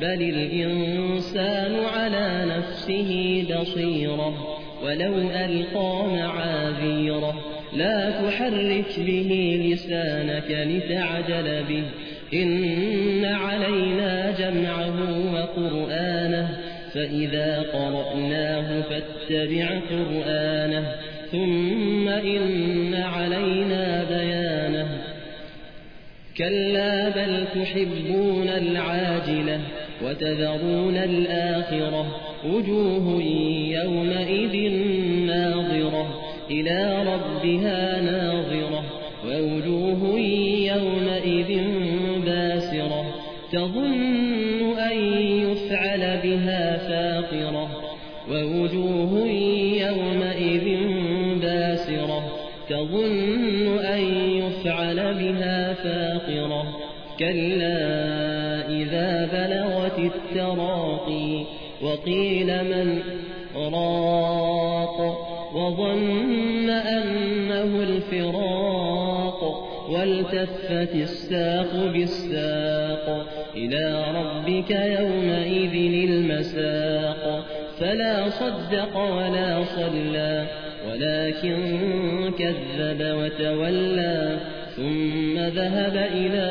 بل الإنسان على نفسه بصيرة ولو ألقى معاذيره لا تحرك به لسانك لتعجل به إن علينا جمعه وقرآنه فإذا قرأناه فاتبع قرآنه ثم إن علينا بيانه كلا بل تحبون العاجلة وتذرون الآخرة وجوه يومئذ ناظرة إلى ربها ناظرة ووجوه يومئذ باسرة تظن أن يفعل بها فاقرة ووجوه يومئذ باسرة تظن أن يفعل بها فاقرة كلا إذا بلغت التراقي وقيل من راق وظن أنه الفراق والتفت الساق بالساق إلى ربك يومئذ المساق فلا صدق ولا صلى ولكن كذب وتولى ثم ذهب إلى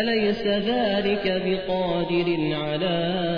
أليس ذلك بقادر على